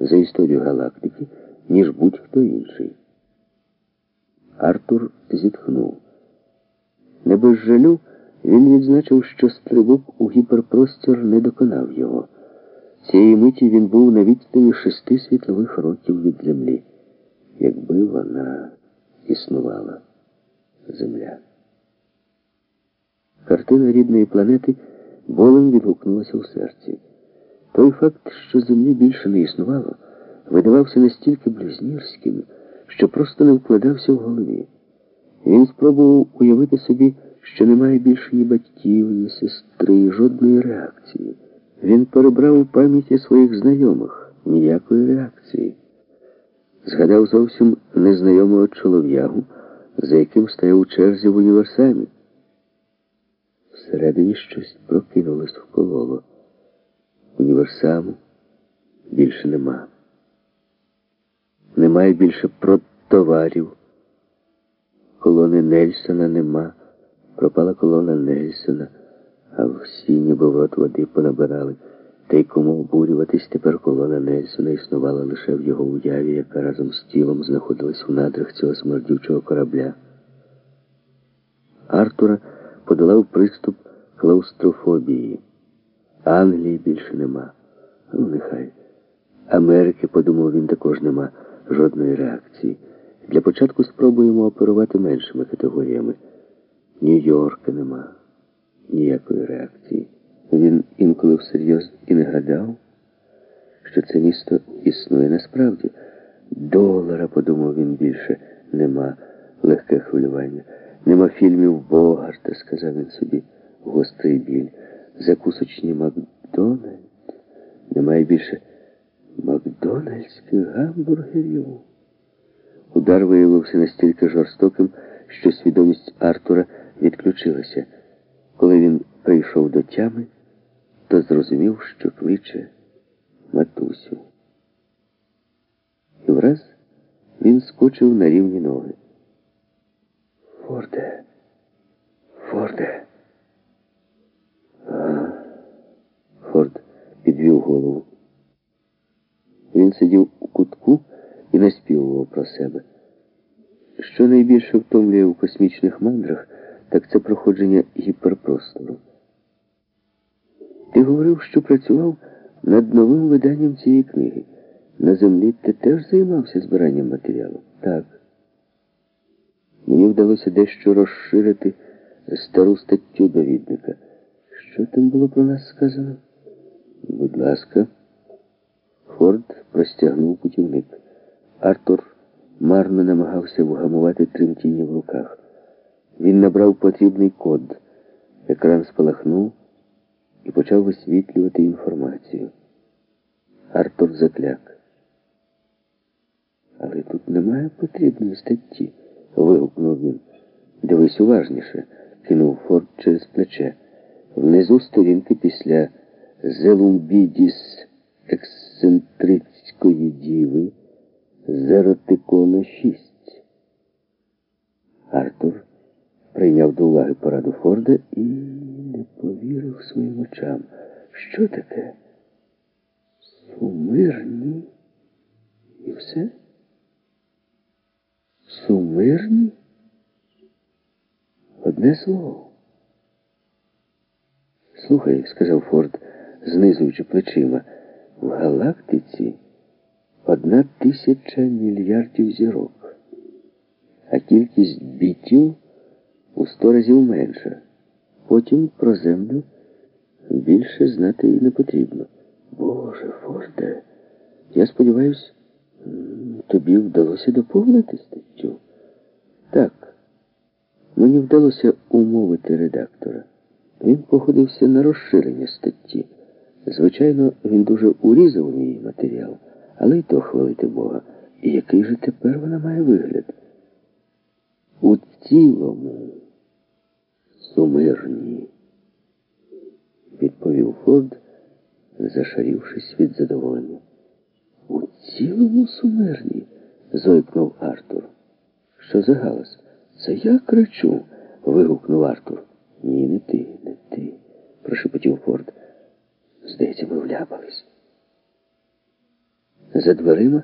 за історію галактики, ніж будь-хто інший. Артур зітхнув. Не без жалю він відзначив, що стрибок у гіперпростір не доконав його. Цієї миті він був на відстані шести світлових років від землі, якби вона існувала земля. Картина рідної планети болем відгукнулася у серці. Той факт, що землі більше не існувало, видавався настільки блюзнірським, що просто не вкладався в голові. Він спробував уявити собі, що немає більше ні батьків, ні сестри, жодної реакції. Він перебрав у пам'яті своїх знайомих ніякої реакції. Згадав зовсім незнайомого чолов'ягу, за яким стояв у черзі в універсамі. Всередині щось прокинулось в кололо. Універсаму більше нема. Немає більше продтоварів. Колони Нельсона нема. Пропала колона Нельсона, а всі ніби в рот води понабирали. Та й кому обурюватись тепер колона Нельсона існувала лише в його уяві, яка разом з тілом знаходилась в надрах цього смердючого корабля. Артура подолав приступ клаустрофобії. Англії більше нема. Ну, нехай. Америки, подумав він, також нема жодної реакції. Для початку спробуємо оперувати меншими категоріями. Нью-Йорка нема ніякої реакції. Він інколи всерйоз і не гадав, що це місто існує насправді. Долара, подумав він більше, нема легке хвилювання. Нема фільмів Богарта, сказав він собі, гострий біль. Закусочні Макдональд. Немає більше Макдональдських гамбургерів. Удар виявився настільки жорстоким, що свідомість Артура відключилася. Коли він прийшов до тями, то зрозумів, що кличе матусю. І враз він скочив на рівні ноги. Форде, Форде. А, Форд підвів голову. Він сидів у кутку і наспівував про себе. Що найбільше втомлює у космічних мандрах, так це проходження гіперпростору. Ти говорив, що працював над новим виданням цієї книги. На землі ти теж займався збиранням матеріалу? Так. Мені вдалося дещо розширити стару статтю довідника. Що там було про нас сказано? Будь ласка. Форд простягнув путівник. Артур марно намагався вгамувати тремтіння в руках. Він набрав потрібний код. Екран спалахнув і почав висвітлювати інформацію. Артур закляк. Але тут немає потрібної статті, вигукнув він. Дивись уважніше, кинув Форд через плече. Внизу сторінки після Зелумбідіс ексцентрицької діви Зеротикона 6. Артур прийняв до уваги пораду Форда і не повірив своїм очам. Що таке? Сумирні? І все? Сумирні? Одне слово. Слухай, сказав Форд, знизуючи плечима, в галактиці одна тисяча мільярдів зірок, а кількість бітів у сто разів менша. Потім про землю більше знати і не потрібно. Боже, Форде, я сподіваюся, тобі вдалося доповнити статтю. Так, мені вдалося умовити редактора. Він погодився на розширення статті. Звичайно, він дуже урізав мій матеріал, але й то хвалити Бога. І який же тепер вона має вигляд? У цілому сумирні, відповів Форд, зашарівшись від задоволення. У цілому сумирні, зойкнув Артур. Що за галас? Це я кричу. вигукнув Артур. Ні, не ти, не ти, прошепотів Форд. Здається, ми вляпались. За дверима